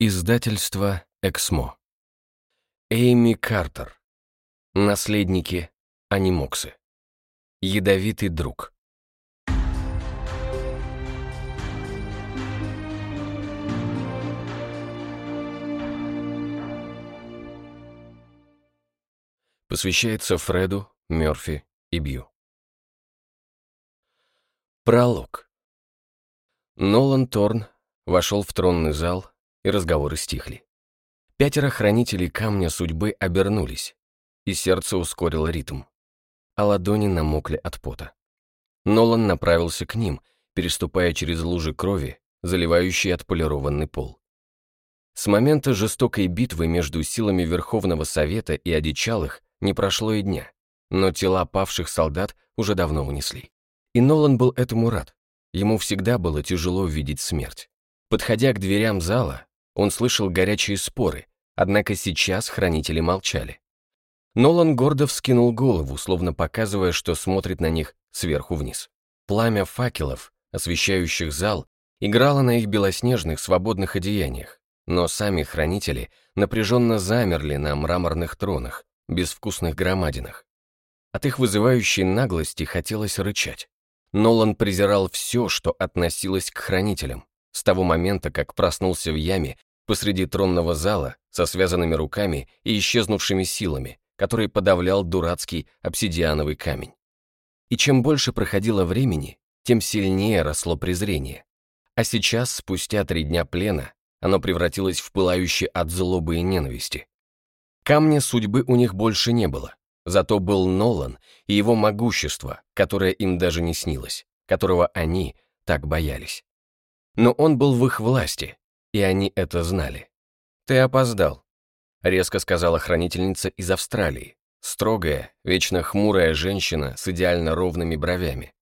Издательство «Эксмо». Эйми Картер. Наследники Анимоксы. Ядовитый друг. Посвящается Фреду, Мёрфи и Бью. Пролог. Нолан Торн вошел в тронный зал, и разговоры стихли. Пятеро хранителей камня судьбы обернулись, и сердце ускорило ритм, а ладони намокли от пота. Нолан направился к ним, переступая через лужи крови, заливающие отполированный пол. С момента жестокой битвы между силами Верховного Совета и одичалых не прошло и дня, но тела павших солдат уже давно унесли. И Нолан был этому рад. Ему всегда было тяжело видеть смерть. Подходя к дверям зала, он слышал горячие споры, однако сейчас хранители молчали. Нолан гордо вскинул голову, словно показывая, что смотрит на них сверху вниз. Пламя факелов, освещающих зал, играло на их белоснежных свободных одеяниях, но сами хранители напряженно замерли на мраморных тронах, безвкусных громадинах. От их вызывающей наглости хотелось рычать. Нолан презирал все, что относилось к хранителям, с того момента, как проснулся в яме посреди тронного зала со связанными руками и исчезнувшими силами, который подавлял дурацкий обсидиановый камень. И чем больше проходило времени, тем сильнее росло презрение. А сейчас, спустя три дня плена, оно превратилось в пылающее от злобы и ненависти. Камня судьбы у них больше не было, Зато был Нолан и его могущество, которое им даже не снилось, которого они так боялись. Но он был в их власти, и они это знали. «Ты опоздал», — резко сказала хранительница из Австралии, строгая, вечно хмурая женщина с идеально ровными бровями.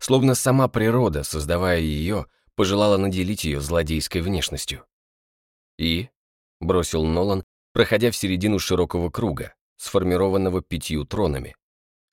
Словно сама природа, создавая ее, пожелала наделить ее злодейской внешностью. «И?» — бросил Нолан, проходя в середину широкого круга, сформированного пятью тронами.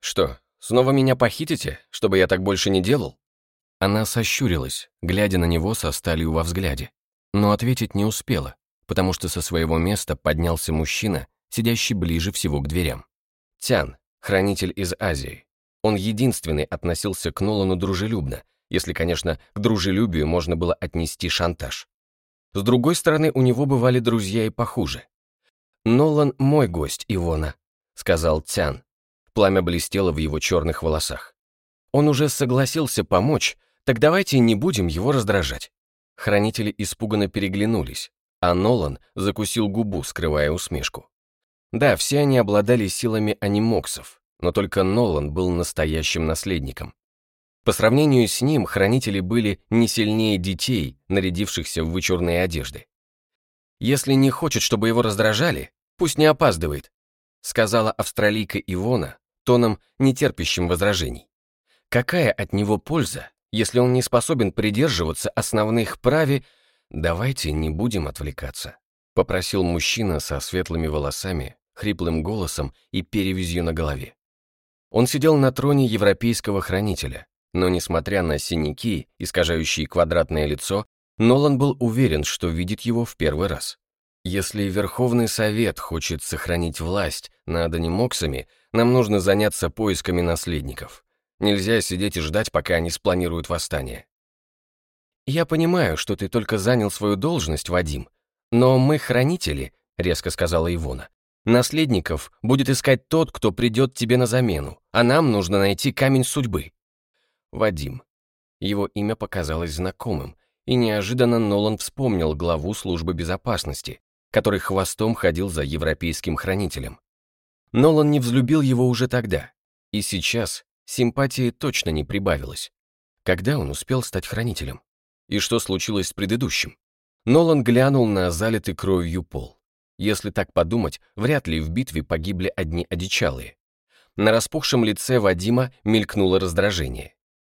«Что, снова меня похитите, чтобы я так больше не делал?» Она сощурилась, глядя на него со сталью во взгляде, но ответить не успела, потому что со своего места поднялся мужчина, сидящий ближе всего к дверям. Тян, хранитель из Азии. Он единственный относился к Нолану дружелюбно, если, конечно, к дружелюбию можно было отнести шантаж. С другой стороны, у него бывали друзья и похуже. «Нолан мой гость, Ивона», — сказал Тян. Пламя блестело в его черных волосах. «Он уже согласился помочь, так давайте не будем его раздражать». Хранители испуганно переглянулись, а Нолан закусил губу, скрывая усмешку. Да, все они обладали силами анимоксов, но только Нолан был настоящим наследником. По сравнению с ним, хранители были не сильнее детей, нарядившихся в вычурные одежды. Если не хочет, чтобы его раздражали, Пусть не опаздывает», — сказала австралийка Ивона тоном, нетерпящим возражений. «Какая от него польза, если он не способен придерживаться основных праве...» «Давайте не будем отвлекаться», — попросил мужчина со светлыми волосами, хриплым голосом и перевязью на голове. Он сидел на троне европейского хранителя, но, несмотря на синяки, искажающие квадратное лицо, Нолан был уверен, что видит его в первый раз. Если Верховный Совет хочет сохранить власть над анимоксами, нам нужно заняться поисками наследников. Нельзя сидеть и ждать, пока они спланируют восстание. «Я понимаю, что ты только занял свою должность, Вадим, но мы хранители», — резко сказала Ивона. «Наследников будет искать тот, кто придет тебе на замену, а нам нужно найти камень судьбы». Вадим. Его имя показалось знакомым, и неожиданно Нолан вспомнил главу службы безопасности, который хвостом ходил за европейским хранителем. Нолан не взлюбил его уже тогда, и сейчас симпатии точно не прибавилось. Когда он успел стать хранителем? И что случилось с предыдущим? Нолан глянул на залитый кровью пол. Если так подумать, вряд ли в битве погибли одни одичалые. На распухшем лице Вадима мелькнуло раздражение.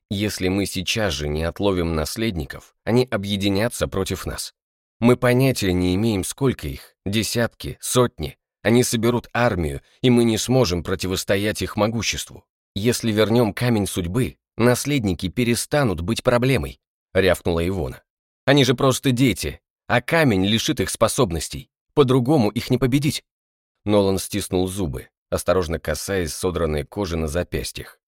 Если мы сейчас же не отловим наследников, они объединятся против нас. Мы понятия не имеем, сколько их, десятки, сотни. Они соберут армию, и мы не сможем противостоять их могуществу. Если вернем камень судьбы, наследники перестанут быть проблемой», — рявкнула Ивона. «Они же просто дети, а камень лишит их способностей. По-другому их не победить. Нолан стиснул зубы, осторожно касаясь содранной кожи на запястьях.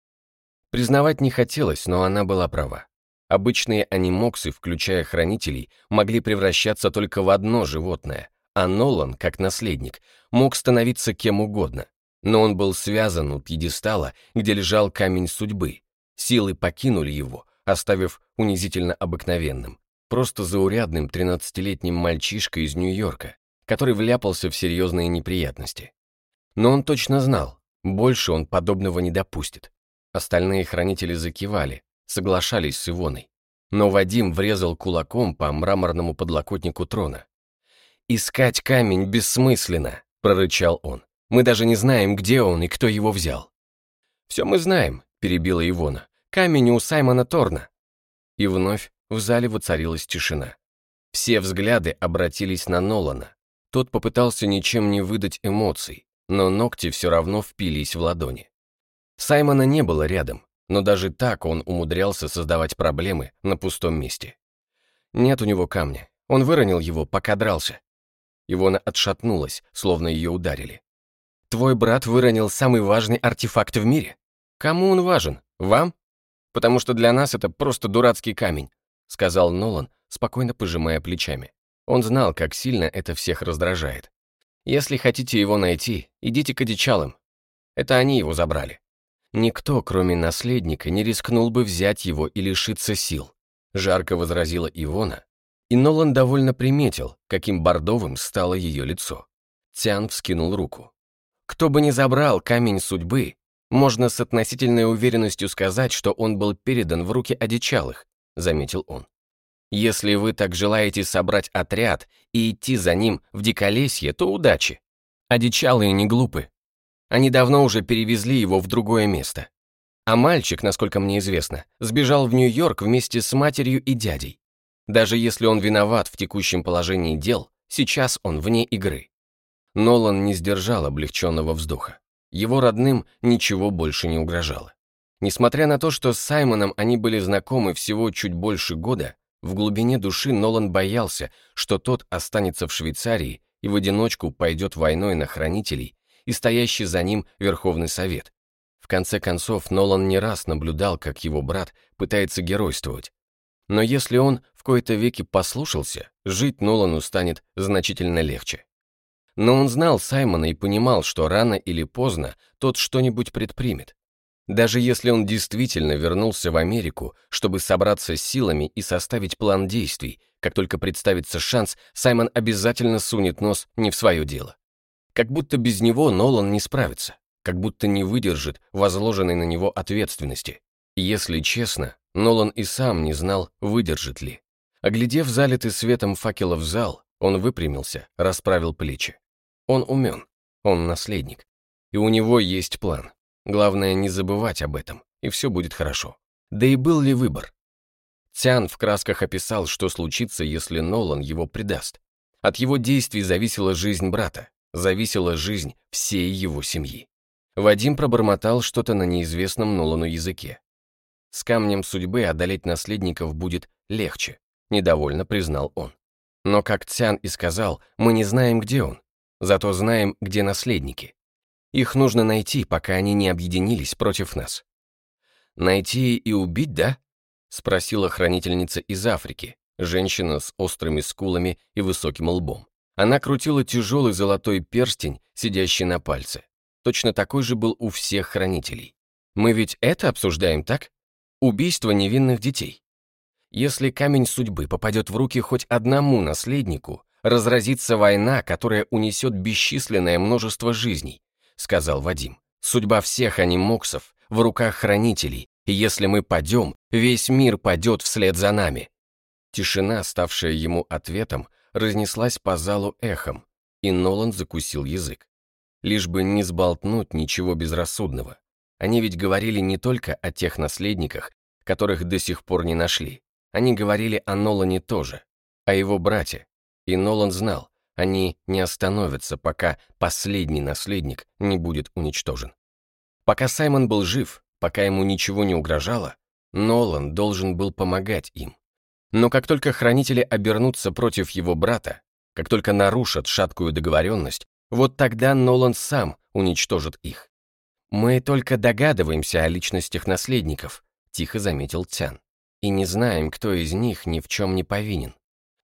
Признавать не хотелось, но она была права. Обычные анимоксы, включая хранителей, могли превращаться только в одно животное, а Нолан, как наследник, мог становиться кем угодно. Но он был связан у пьедестала, где лежал камень судьбы. Силы покинули его, оставив унизительно обыкновенным, просто заурядным 13-летним мальчишкой из Нью-Йорка, который вляпался в серьезные неприятности. Но он точно знал, больше он подобного не допустит. Остальные хранители закивали, соглашались с Ивоной. Но Вадим врезал кулаком по мраморному подлокотнику трона. «Искать камень бессмысленно», — прорычал он. «Мы даже не знаем, где он и кто его взял». «Все мы знаем», — перебила Ивона. «Камень у Саймона Торна». И вновь в зале воцарилась тишина. Все взгляды обратились на Нолана. Тот попытался ничем не выдать эмоций, но ногти все равно впились в ладони. Саймона не было рядом, но даже так он умудрялся создавать проблемы на пустом месте. Нет у него камня, он выронил его, пока дрался. Ивона отшатнулась, словно ее ударили. «Твой брат выронил самый важный артефакт в мире? Кому он важен? Вам? Потому что для нас это просто дурацкий камень», сказал Нолан, спокойно пожимая плечами. Он знал, как сильно это всех раздражает. «Если хотите его найти, идите к одичалам. Это они его забрали. Никто, кроме наследника, не рискнул бы взять его и лишиться сил», жарко возразила Ивона, и Нолан довольно приметил, каким бордовым стало ее лицо. Тян вскинул руку. «Кто бы ни забрал камень судьбы, можно с относительной уверенностью сказать, что он был передан в руки одичалых», заметил он. «Если вы так желаете собрать отряд и идти за ним в диколесье, то удачи. Одичалые не глупы. Они давно уже перевезли его в другое место. А мальчик, насколько мне известно, сбежал в Нью-Йорк вместе с матерью и дядей. Даже если он виноват в текущем положении дел, сейчас он вне игры. Нолан не сдержал облегченного вздоха. Его родным ничего больше не угрожало. Несмотря на то, что с Саймоном они были знакомы всего чуть больше года, в глубине души Нолан боялся, что тот останется в Швейцарии и в одиночку пойдет войной на хранителей и стоящий за ним Верховный Совет. В конце концов, Нолан не раз наблюдал, как его брат пытается геройствовать, но если он в кои-то веки послушался, жить Нолану станет значительно легче. Но он знал Саймона и понимал, что рано или поздно тот что-нибудь предпримет. Даже если он действительно вернулся в Америку, чтобы собраться с силами и составить план действий, как только представится шанс, Саймон обязательно сунет нос не в свое дело. Как будто без него Нолан не справится, как будто не выдержит возложенной на него ответственности. Если честно, Нолан и сам не знал, выдержит ли. Оглядев залитый светом факелов зал, он выпрямился, расправил плечи. Он умен, он наследник. И у него есть план. Главное не забывать об этом, и все будет хорошо. Да и был ли выбор? Тян в красках описал, что случится, если Нолан его предаст. От его действий зависела жизнь брата, зависела жизнь всей его семьи. Вадим пробормотал что-то на неизвестном Нолану языке. С камнем судьбы одолеть наследников будет легче, недовольно признал он. Но, как Цян и сказал, мы не знаем, где он. Зато знаем, где наследники. Их нужно найти, пока они не объединились против нас. Найти и убить, да? Спросила хранительница из Африки, женщина с острыми скулами и высоким лбом. Она крутила тяжелый золотой перстень, сидящий на пальце. Точно такой же был у всех хранителей. Мы ведь это обсуждаем, так? Убийство невинных детей. Если камень судьбы попадет в руки хоть одному наследнику, разразится война, которая унесет бесчисленное множество жизней, сказал Вадим. Судьба всех анимоксов в руках хранителей, и если мы падем, весь мир падет вслед за нами. Тишина, ставшая ему ответом, разнеслась по залу эхом, и Нолан закусил язык. Лишь бы не сболтнуть ничего безрассудного. Они ведь говорили не только о тех наследниках, которых до сих пор не нашли. Они говорили о Нолане тоже, о его брате. И Нолан знал, они не остановятся, пока последний наследник не будет уничтожен. Пока Саймон был жив, пока ему ничего не угрожало, Нолан должен был помогать им. Но как только хранители обернутся против его брата, как только нарушат шаткую договоренность, вот тогда Нолан сам уничтожит их. «Мы только догадываемся о личностях наследников», — тихо заметил Тян. «И не знаем, кто из них ни в чем не повинен.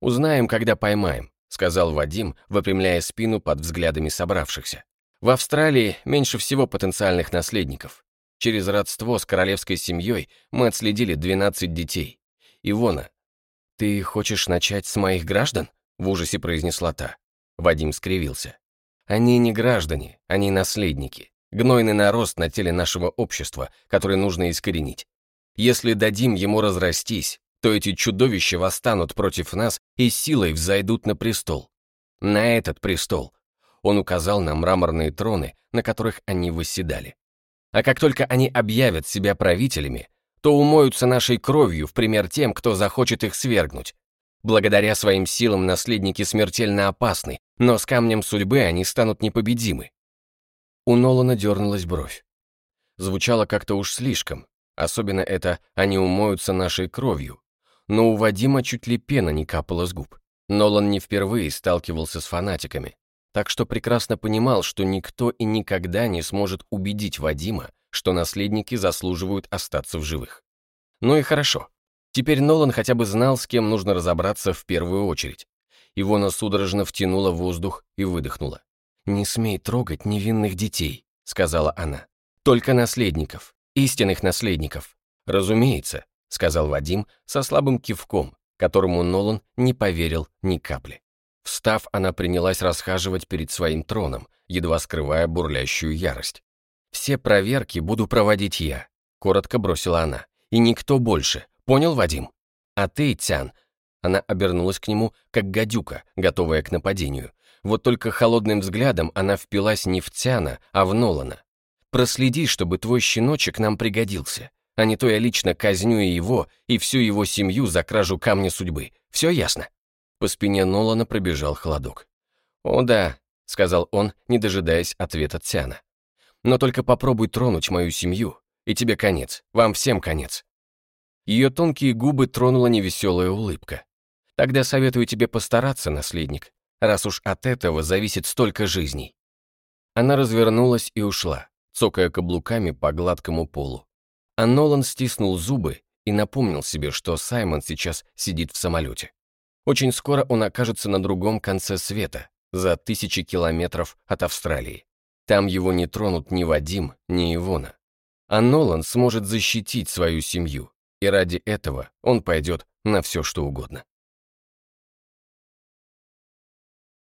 Узнаем, когда поймаем», — сказал Вадим, выпрямляя спину под взглядами собравшихся. «В Австралии меньше всего потенциальных наследников. Через родство с королевской семьей мы отследили 12 детей. Ивона, ты хочешь начать с моих граждан?» — в ужасе произнесла та. Вадим скривился. «Они не граждане, они наследники гнойный нарост на теле нашего общества, который нужно искоренить. Если дадим ему разрастись, то эти чудовища восстанут против нас и силой взойдут на престол. На этот престол. Он указал на мраморные троны, на которых они восседали. А как только они объявят себя правителями, то умоются нашей кровью в пример тем, кто захочет их свергнуть. Благодаря своим силам наследники смертельно опасны, но с камнем судьбы они станут непобедимы. У Нолана дернулась бровь. Звучало как-то уж слишком, особенно это «они умоются нашей кровью», но у Вадима чуть ли пена не капала с губ. Нолан не впервые сталкивался с фанатиками, так что прекрасно понимал, что никто и никогда не сможет убедить Вадима, что наследники заслуживают остаться в живых. Ну и хорошо. Теперь Нолан хотя бы знал, с кем нужно разобраться в первую очередь. Ивона судорожно втянула воздух и выдохнула. «Не смей трогать невинных детей», — сказала она. «Только наследников, истинных наследников». «Разумеется», — сказал Вадим со слабым кивком, которому Нолан не поверил ни капли. Встав, она принялась расхаживать перед своим троном, едва скрывая бурлящую ярость. «Все проверки буду проводить я», — коротко бросила она. «И никто больше. Понял, Вадим? А ты, Тян...» Она обернулась к нему, как гадюка, готовая к нападению. Вот только холодным взглядом она впилась не в Тяна, а в Нолана. «Проследи, чтобы твой щеночек нам пригодился, а не то я лично казню и его, и всю его семью за кражу камня судьбы. Все ясно?» По спине Нолана пробежал холодок. «О да», — сказал он, не дожидаясь ответа Тяна. «Но только попробуй тронуть мою семью, и тебе конец, вам всем конец». Ее тонкие губы тронула невеселая улыбка. «Тогда советую тебе постараться, наследник раз уж от этого зависит столько жизней. Она развернулась и ушла, цокая каблуками по гладкому полу. А Нолан стиснул зубы и напомнил себе, что Саймон сейчас сидит в самолете. Очень скоро он окажется на другом конце света, за тысячи километров от Австралии. Там его не тронут ни Вадим, ни Ивона. А Нолан сможет защитить свою семью, и ради этого он пойдет на все, что угодно.